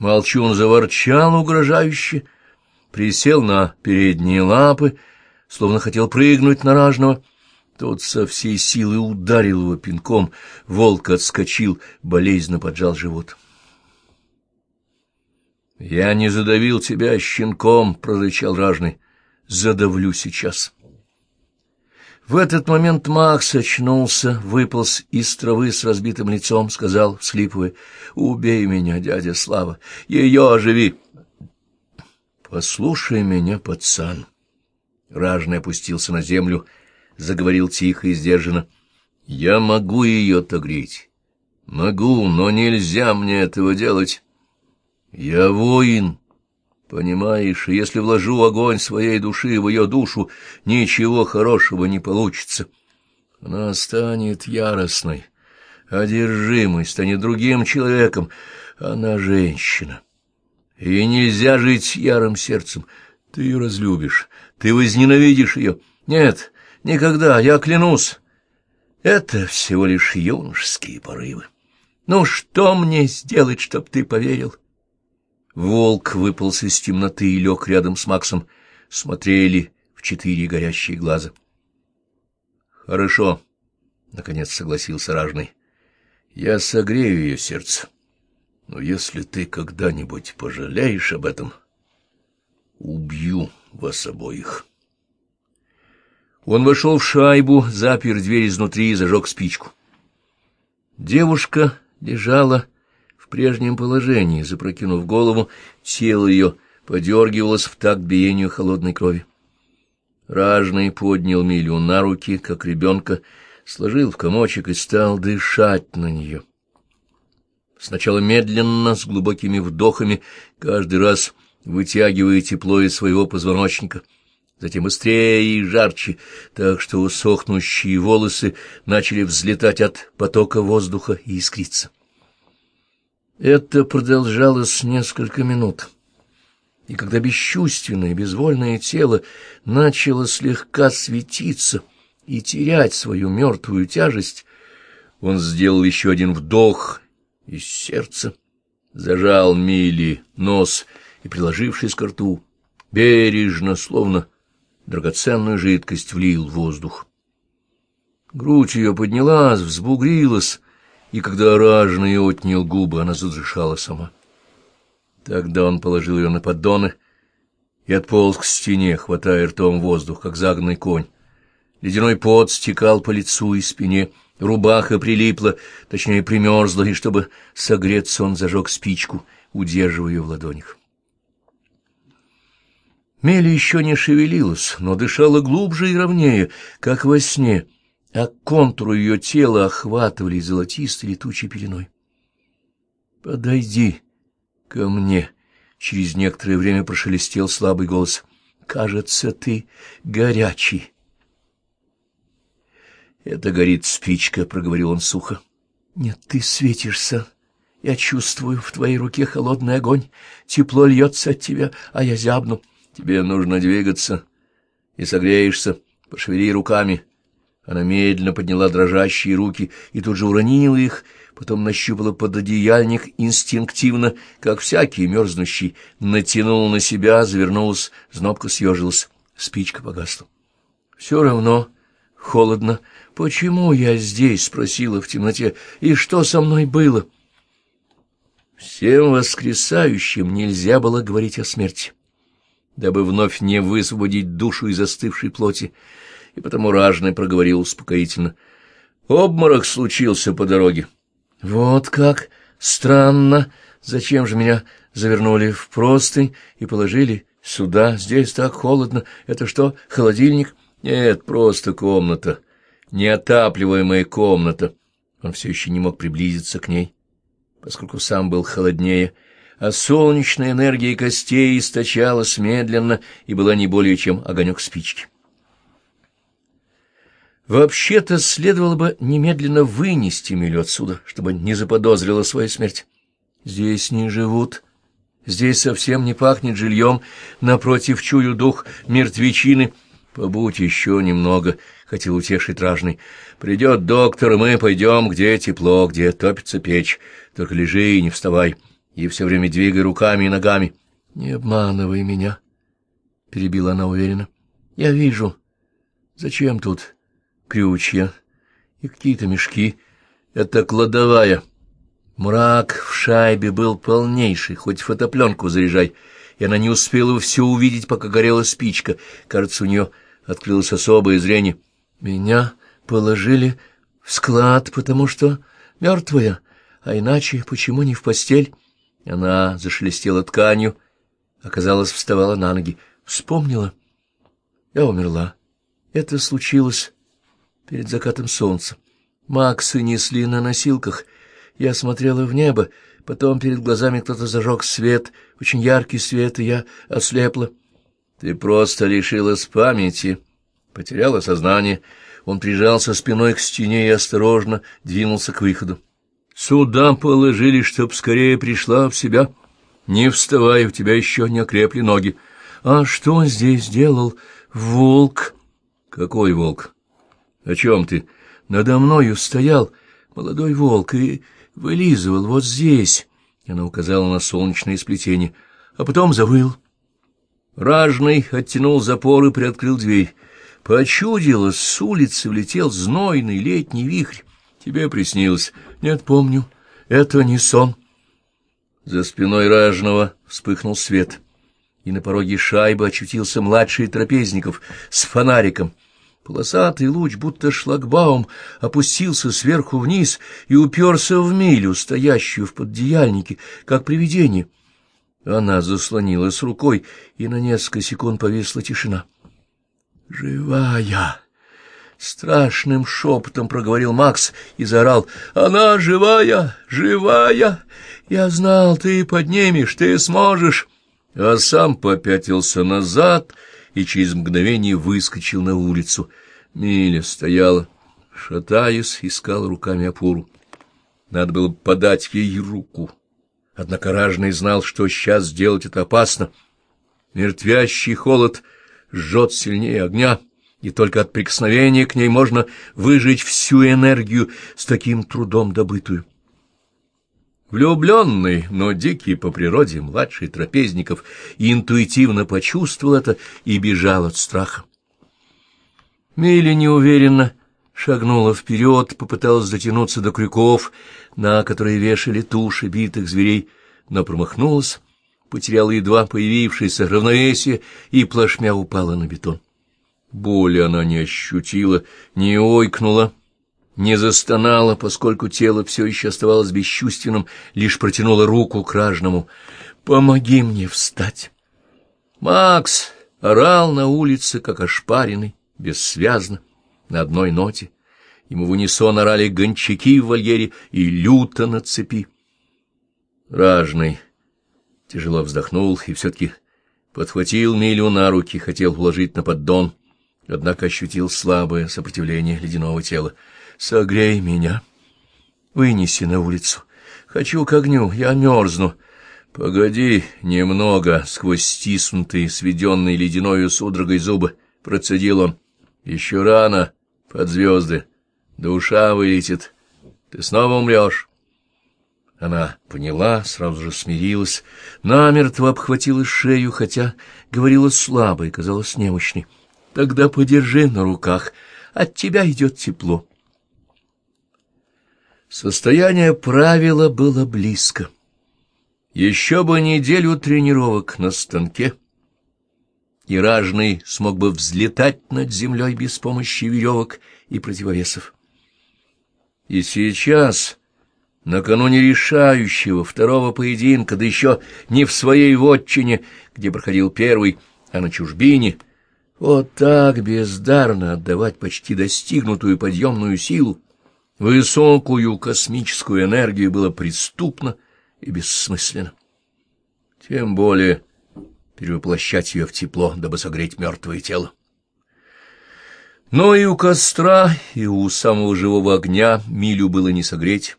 Молчун заворчал угрожающе, присел на передние лапы, словно хотел прыгнуть на ражного. Тот со всей силы ударил его пинком, волк отскочил, болезненно поджал живот. — Я не задавил тебя щенком, — прорычал ражный. — Задавлю сейчас. — в этот момент Макс очнулся, выполз из травы с разбитым лицом, сказал, всхлипывая, «Убей меня, дядя Слава, ее оживи!» «Послушай меня, пацан!» Ражный опустился на землю, заговорил тихо и сдержанно. «Я могу ее отогреть. Могу, но нельзя мне этого делать. Я воин, Понимаешь, если вложу огонь своей души в ее душу, ничего хорошего не получится. Она станет яростной, одержимой, станет другим человеком. Она женщина. И нельзя жить ярым сердцем. Ты ее разлюбишь, ты возненавидишь ее. Нет, никогда, я клянусь. Это всего лишь юношеские порывы. Ну, что мне сделать, чтоб ты поверил? Волк выполз из темноты и лег рядом с Максом. Смотрели в четыре горящие глаза. — Хорошо, — наконец согласился ражный. — Я согрею ее сердце. Но если ты когда-нибудь пожалеешь об этом, убью вас обоих. Он вошел в шайбу, запер дверь изнутри и зажег спичку. Девушка лежала прежнем положении, запрокинув голову, тело ее подергивалось в такт биению холодной крови. Ражный поднял Милю на руки, как ребенка, сложил в комочек и стал дышать на нее. Сначала медленно, с глубокими вдохами, каждый раз вытягивая тепло из своего позвоночника, затем быстрее и жарче, так что усохнущие волосы начали взлетать от потока воздуха и искриться. Это продолжалось несколько минут. И когда бесчувственное, безвольное тело начало слегка светиться и терять свою мертвую тяжесть, он сделал еще один вдох из сердца, зажал Мили нос и, приложившись к рту, бережно, словно драгоценную жидкость, влил воздух. Грудь ее поднялась, взбугрилась, и когда ражный отнял губы, она задышала сама. Тогда он положил ее на поддоны и отполз к стене, хватая ртом воздух, как загнанный конь. Ледяной пот стекал по лицу и спине, рубаха прилипла, точнее примерзла, и чтобы согреться, он зажег спичку, удерживая ее в ладонях. Мели еще не шевелилась, но дышала глубже и ровнее, как во сне — а контуры ее тела охватывали золотистой летучей пеленой. «Подойди ко мне!» — через некоторое время прошелестел слабый голос. «Кажется, ты горячий». «Это горит спичка», — проговорил он сухо. «Нет, ты светишься. Я чувствую в твоей руке холодный огонь. Тепло льется от тебя, а я зябну. Тебе нужно двигаться и согреешься. Пошевели руками». Она медленно подняла дрожащие руки и тут же уронила их, потом нащупала пододеяльник инстинктивно, как всякий мерзнущий, натянула на себя, завернулась, знобко съежилась, спичка погасла. — Все равно холодно. Почему я здесь? — спросила в темноте. — И что со мной было? Всем воскресающим нельзя было говорить о смерти, дабы вновь не высвободить душу из застывшей плоти и потому ражный проговорил успокоительно. Обморок случился по дороге. Вот как странно. Зачем же меня завернули в простынь и положили сюда? Здесь так холодно. Это что, холодильник? Нет, просто комната. Неотапливаемая комната. Он все еще не мог приблизиться к ней, поскольку сам был холоднее, а солнечная энергия костей источалась медленно и была не более чем огонек спички. Вообще-то следовало бы немедленно вынести Милю отсюда, чтобы не заподозрила свою смерть. Здесь не живут, здесь совсем не пахнет жильем, напротив чую дух мертвечины. Побудь еще немного, — хотел утешить ражный. Придет доктор, и мы пойдем, где тепло, где топится печь. Только лежи и не вставай. и все время двигай руками и ногами. — Не обманывай меня, — перебила она уверенно. — Я вижу. Зачем тут крючья и какие-то мешки? Это кладовая. Мрак в шайбе был полнейший, хоть фотопленку заряжай, и она не успела все увидеть, пока горела спичка. Кажется, у нее открылось особое зрение. Меня положили в склад, потому что мертвая, а иначе почему не в постель? Она зашелестела тканью, оказалось, вставала на ноги. Вспомнила. Я умерла. Это случилось перед закатом солнца. Максы несли на носилках. Я смотрела в небо, потом перед глазами кто-то зажег свет, очень яркий свет, и я ослепла. Ты просто лишилась памяти, потеряла сознание. Он прижался спиной к стене и осторожно двинулся к выходу. Сюда положили, чтоб скорее пришла в себя. Не вставай, у тебя еще не окрепли ноги. А что здесь делал волк? Какой волк? О чем ты? Надо мною стоял молодой волк и вылизывал вот здесь. Она указала на солнечное сплетение, а потом завыл. Ражный оттянул запор и приоткрыл дверь. Почудилось, с улицы влетел знойный летний вихрь. Тебе приснилось? Нет, помню. Это не сон. За спиной ражного вспыхнул свет, и на пороге шайбы очутился младший трапезников с фонариком. Полосатый луч, будто шлагбаум, опустился сверху вниз и уперся в милю, стоящую в поддеяльнике, как привидение. Она заслонилась рукой, и на несколько секунд повисла тишина. «Живая!» Страшным шепотом проговорил Макс и заорал. «Она живая! Живая! Я знал, ты поднимешь, ты сможешь!» А сам попятился назад и через мгновение выскочил на улицу. Миля стояла, шатаясь, искала руками опору. Надо было подать ей руку. Однако ражный знал, что сейчас сделать это опасно. Мертвящий холод жжет сильнее огня, и только от прикосновения к ней можно выжечь всю энергию с таким трудом добытую. Влюбленный, но дикий по природе младший трапезников интуитивно почувствовал это и бежал от страха. Милли неуверенно шагнула вперед, попыталась дотянуться до крюков, на которые вешали туши битых зверей, но промахнулась, потеряла едва появившееся равновесие и плашмя упала на бетон. Боли она не ощутила, не ойкнула, не застонала, поскольку тело все еще оставалось бесчувственным, лишь протянула руку к ражному. «Помоги мне встать!» Макс орал на улице, как ошпаренный, бессвязно, на одной ноте. Ему в унисон орали гончаки в вольере и люто на цепи. Ражный тяжело вздохнул и все-таки подхватил Милю на руки, хотел уложить на поддон, однако ощутил слабое сопротивление ледяного тела. «Согрей меня! Вынеси на улицу! Хочу к огню, я мерзну!» «Погоди немного!» — сквозь стиснутые, сведенные ледяною судорогой зубы процедил он. Еще рано, под звезды. Душа вылетит. Ты снова умрешь. Она поняла, сразу же смирилась, намертво обхватила шею, хотя говорила слабо и казалась немощной. Тогда подержи на руках, от тебя идет тепло. Состояние правила было близко. Еще бы неделю тренировок на станке — и ражный смог бы взлетать над землей без помощи веревок и противовесов. И сейчас, накануне решающего второго поединка, да еще не в своей вотчине, где проходил первый, а на чужбине, вот так бездарно отдавать почти достигнутую подъемную силу, высокую космическую энергию было преступно и бессмысленно. Тем более перевоплощать ее в тепло, дабы согреть мертвое тело. Но и у костра, и у самого живого огня Милю было не согреть,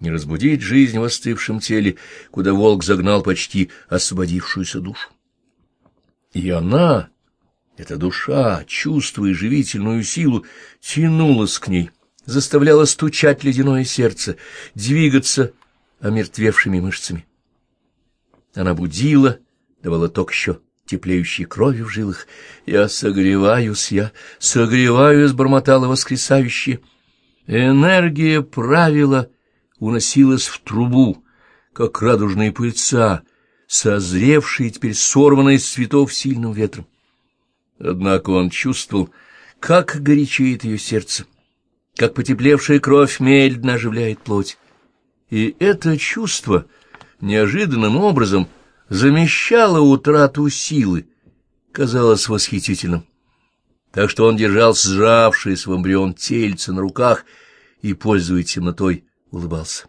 не разбудить жизнь в остывшем теле, куда волк загнал почти освободившуюся душу. И она, эта душа, чувствуя живительную силу, тянулась к ней, заставляла стучать ледяное сердце, двигаться омертвевшими мышцами. Она будила, давала ток еще теплеющей крови в жилах. «Я согреваюсь, я согреваюсь», — бормотала воскресающая. Энергия правила уносилась в трубу, как радужные пыльца, созревшие теперь сорванные с цветов сильным ветром. Однако он чувствовал, как горячеет ее сердце, как потеплевшая кровь медленно оживляет плоть. И это чувство неожиданным образом замещало утрату силы, казалось восхитительным. Так что он держал сжавшись в эмбрион тельце на руках и, пользуясь темнотой, улыбался.